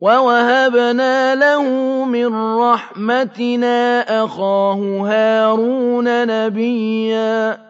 وَوَهَبْنَا لَهُ مِن رَّحْمَتِنَا أَخَاهُ هَارُونَ نَبِيًّا